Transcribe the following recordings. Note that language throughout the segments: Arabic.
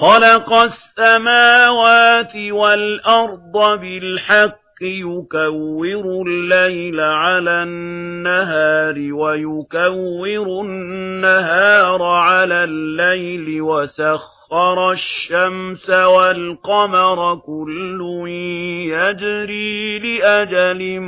خَلَقَ السَّمَاوَاتِ وَالْأَرْضَ بِالْحَقِّ يُكَوِّرُ اللَّيْلَ عَلَى النَّهَارِ وَيُكَوِّرُ النَّهَارَ عَلَى اللَّيْلِ وَسَخَّرَ الشَّمْسَ وَالْقَمَرَ كُلٌّ يَجْرِي لِأَجَلٍ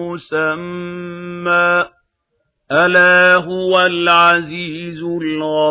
مُّسَمًّى أَلَا هُوَ الْعَزِيزُ الْغَفَّارُ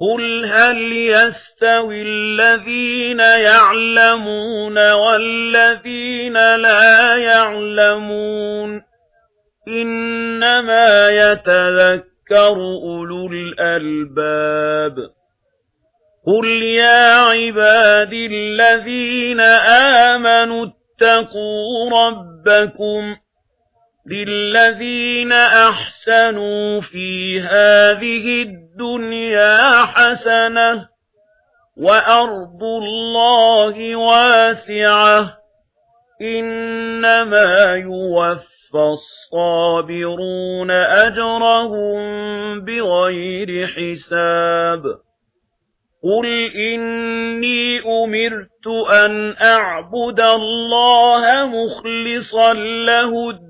قُلْ هَلْ يَسْتَوِي الَّذِينَ يَعْلَمُونَ وَالَّذِينَ لَا يَعْلَمُونَ إِنَّمَا يَتَذَكَّرُ أُولُو الْأَلْبَابِ قُلْ يَا عِبَادِ الَّذِينَ آمَنُوا اتَّقُوا رَبَّكُمْ للذين أحسنوا في هذه الدنيا حسنة وأرض الله واسعة إنما يوفى الصابرون أجرهم بغير حساب قُلْ إِنِّي أُمِرْتُ أَنْ أَعْبُدَ اللَّهَ مُخْلِصًا لَهُ الدِّينَ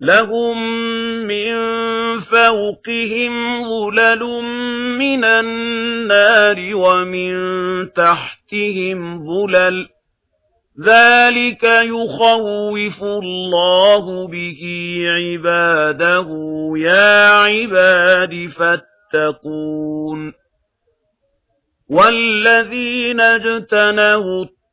لَهُم مِّن فَوْقِهِمْ ظُلَلٌ مِّنَ النَّارِ وَمِن تَحْتِهِمْ ظُلَلٌ ذَلِكَ يُخَوِّفُ اللَّهُ بِهِ عِبَادَهُ يَا عِبَادِ فَاتَّقُونِ وَالَّذِينَ اجْتَنَبُوا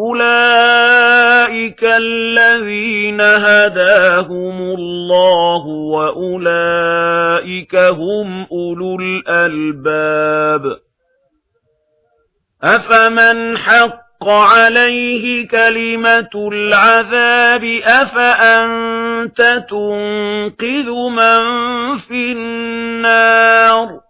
أُولَئِكَ الَّذِينَ هَدَاهُمُ اللَّهُ وَأُولَئِكَ هُمْ أُولُو الْأَلْبَابِ أَفَمَنْ حَقَّ عَلَيْهِ كَلِمَةُ الْعَذَابِ أَفَأَنْتَ تُنْقِذُ مَنْ فِي النَّارِ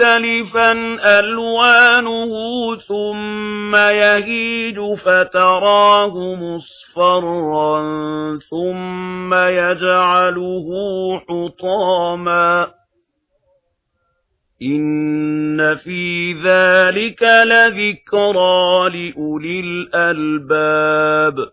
مُخْتَلِفًا أَلْوَانُهُ ثُمَّ يَهِيجُ فَتَرَاهُ مُصْفَرًّا ثُمَّ يَجْعَلُهُ حُطَامًا. إِنَّ فِي ذَلِكَ لَذِكْرَى لِأُولِي الْأَلْبَابِ.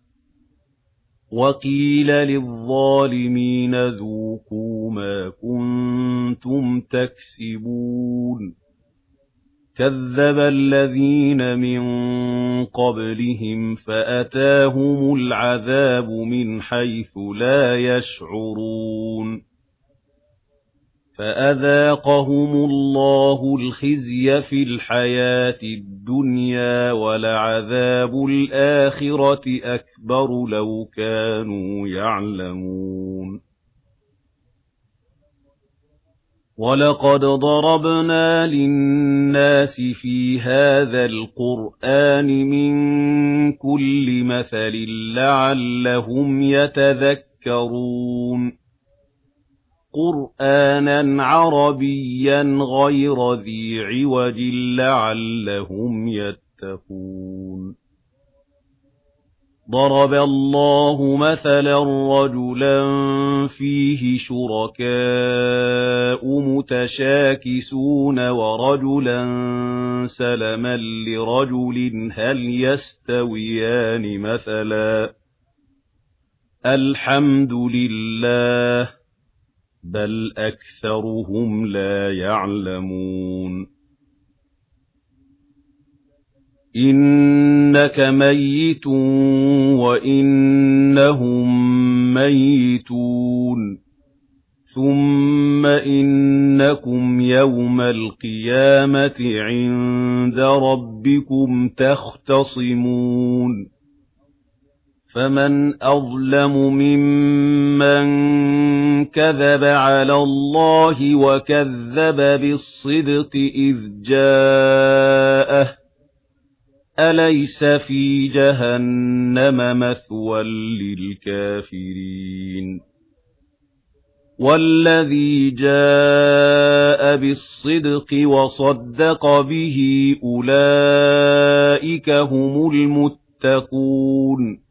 وَقِيلَ لِلظَّالِمِينَ ذُوقُوا مَا كُنتُمْ تَكْسِبُونَ كَذَّبَ الَّذِينَ مِن قَبْلِهِمْ فَأَتَاهُمُ الْعَذَابُ مِنْ حَيْثُ لَا يَشْعُرُونَ فَأَذَاقَهُمُ اللَّهُ الْخِزْيَ فِي الْحَيَاةِ الدُّنْيَا وَلَعَذَابُ الْآخِرَةِ أَكْبَرُ لَوْ كَانُوا يَعْلَمُونَ وَلَقَدْ ضَرَبْنَا لِلنَّاسِ فِي هَذَا الْقُرْآنِ مِنْ كُلِّ مَثَلٍ لَعَلَّهُمْ يَتَذَكَّرُونَ قُرْآنًا عَرَبِيًّا غَيْرَ ذِي عِوَجٍ لَّعَلَّهُمْ يَتَّقُونَ. ضَرَبَ اللَّهُ مَثَلًا رَّجُلًا فِيهِ شُرَكَاءُ مُتَشَاكِسُونَ وَرَجُلًا سَلَمًا لِّرَجُلٍ هَلْ يَسْتَوِيَانِ مَثَلًا؟ الْحَمْدُ لِلَّهِ بَلْ أَكْثَرُهُمْ لَا يَعْلَمُونَ. إِنَّكَ مَيِّتٌ وَإِنَّهُمْ مَيِّتُونَ. ثُمَّ إِنَّكُمْ يَوْمَ الْقِيَامَةِ عِندَ رَبِّكُمْ تَخْتَصِمُونَ. فَمَنْ أَظْلَمُ مِمَّنْ كَذَبَ عَلَى اللَّهِ وَكَذَّبَ بِالصِّدْقِ إِذْ جَاءَهُ أَلَيْسَ فِي جَهَنَّمَ مَثْوًى لِلْكَافِرِينَ وَالَّذِي جَاءَ بِالصِّدْقِ وَصَدَّقَ بِهِ أُولَئِكَ هُمُ الْمُتَّقُونَ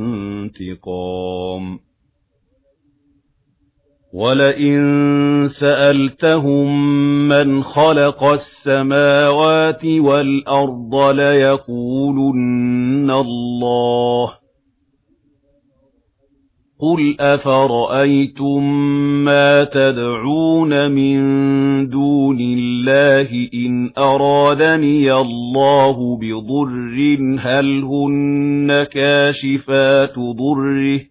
انتقام ولئن سألتهم من خلق السماوات والأرض ليقولن الله. قُلْ أَفَرَأَيْتُمْ مَا تَدْعُونَ مِنْ دُونِ اللَّهِ إِنْ أَرَادَنِيَ اللَّهُ بِضُرٍّ هَلْ هُنَّ كَاشِفَاتُ ضُرِّهِ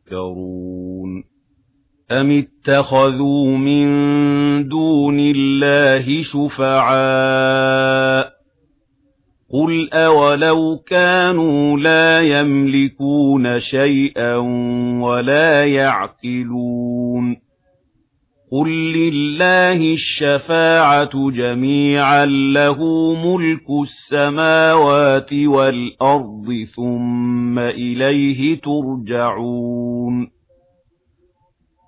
يذكرون أم اتخذوا من دون الله شفعاء قُلْ أَوَلَوْ كَانُوا لَا يَمْلِكُونَ شَيْئًا وَلَا يَعْقِلُونَ قُل لِّلَّهِ الشَّفَاعَةُ جَمِيعًا لَّهُ مُلْكُ السَّمَاوَاتِ وَالْأَرْضِ ثُمَّ إِلَيْهِ تُرْجَعُونَ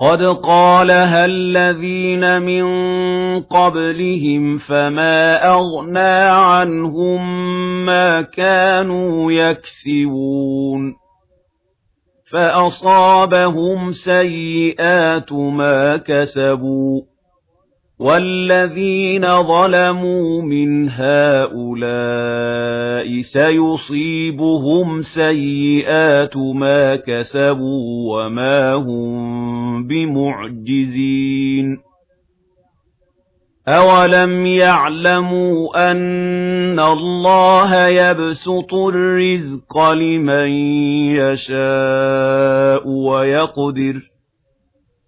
قَدْ قَالَهَا الَّذِينَ مِنْ قَبْلِهِمْ فَمَا أَغْنَى عَنْهُمْ مَا كَانُوا يَكْسِبُونَ فَأَصَابَهُمْ سَيِّئَاتُ مَا كَسَبُوا وَالَّذِينَ ظَلَمُوا مِنْ هَؤُلَاءِ سَيُصِيبُهُمْ سَيِّئَاتُ مَا كَسَبُوا وَمَا هُمْ بِمُعْجِزِينَ أَوَلَمْ يَعْلَمُوا أَنَّ اللَّهَ يَبْسُطُ الرِّزْقَ لِمَن يَشَاءُ وَيَقْدِرُ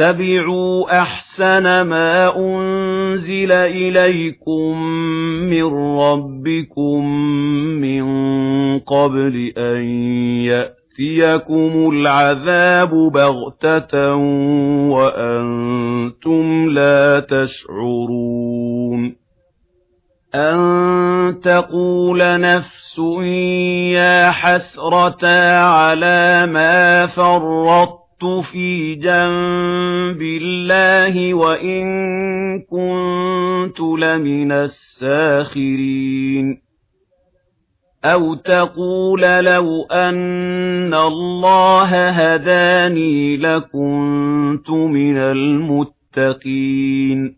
اتَّبِعُوا أَحْسَنَ مَا أُنْزِلَ إِلَيْكُمْ مِنْ رَبِّكُمْ مِنْ قَبْلِ أَنْ يَأْتِيَكُمُ الْعَذَابُ بَغْتَةً وَأَنْتُمْ لَا تَشْعُرُونَ أَن تَقُولَ نَفْسٌ يَا حَسْرَتَا عَلَى مَا فَرَّطْتُ كُنتُ فِي جَنبِ اللَّهِ وَإِن كُنتُ لَمِنَ السَّاخِرِينَ. أَوْ تَقُولَ لَوْ أَنَّ اللَّهَ هَدَانِي لَكُنتُ مِنَ الْمُتَّقِينَ.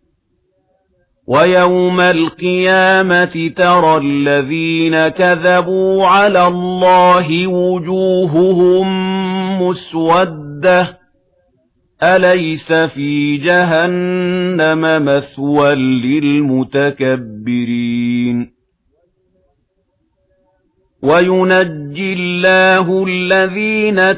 وَيَوْمَ الْقِيَامَةِ تَرَى الَّذِينَ كَذَبُوا عَلَى اللَّهِ وُجُوهُهُم مُّسْوَدَّةٌ أَلَيْسَ فِي جَهَنَّمَ مَثْوًى لِّلْمُتَكَبِّرِينَ وَيُنَجِّي اللَّهُ الَّذِينَ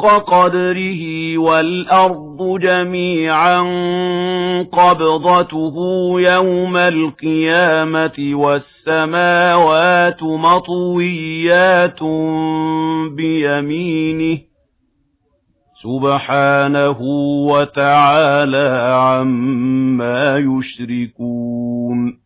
حق قدره والأرض جميعا قبضته يوم القيامة والسماوات مطويات بيمينه سبحانه وتعالى عما يشركون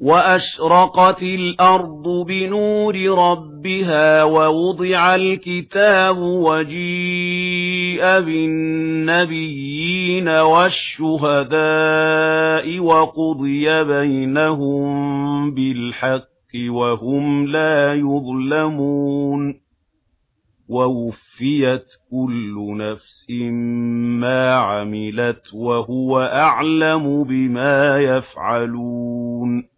وَأَشْرَقَتِ الْأَرْضُ بِنُورِ رَبِّهَا وَوُضِعَ الْكِتَابُ وَجِيءَ بِالنَّبِيِّينَ وَالشُّهَدَاءِ وَقُضِيَ بَيْنَهُم بِالْحَقِّ وَهُمْ لَا يُظْلَمُونَ وَوُفِّيَتْ كُلُّ نَفْسٍ مَا عَمِلَتْ وَهُوَ أَعْلَمُ بِمَا يَفْعَلُونَ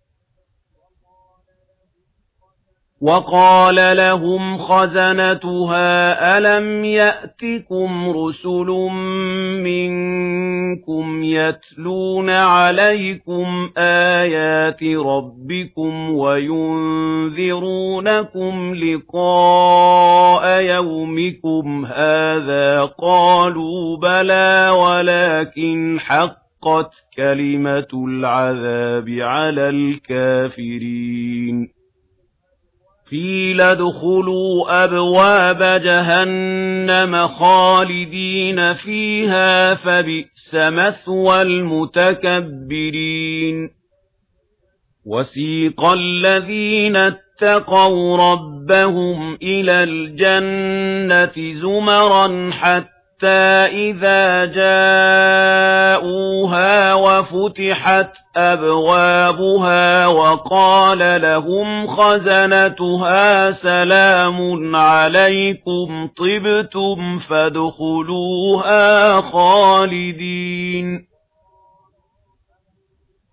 وَقَالَ لَهُمْ خَزَنَتُهَا أَلَمْ يَأْتِكُمْ رُسُلٌ مِنْكُمْ يَتْلُونَ عَلَيْكُمْ آيَاتِ رَبِّكُمْ وَيُنْذِرُونَكُمْ لِقَاءَ يَوْمِكُمْ؟ هَذَا قَالُوا بَلَى وَلَكِنْ حَقَّتْ كَلِمَةُ الْعَذَابِ عَلَى الْكَافِرِينَ. قِيلَ ادْخُلُوا أَبْوَابَ جَهَنَّمَ خَالِدِينَ فِيهَا فَبِئْسَ مَثْوَى الْمُتَكَبِّرِينَ وَسِيقَ الَّذِينَ اتَّقَوْا رَبَّهُمْ إِلَى الْجَنَّةِ زُمَرًا حَتَّى حَتَّى إِذَا جَاءُوهَا وَفُتِحَتْ أَبْوَابُهَا وَقَالَ لَهُمْ خَزَنَتُهَا سَلَامٌ عَلَيْكُمْ طِبْتُمْ فَادْخُلُوهَا خَالِدِينَ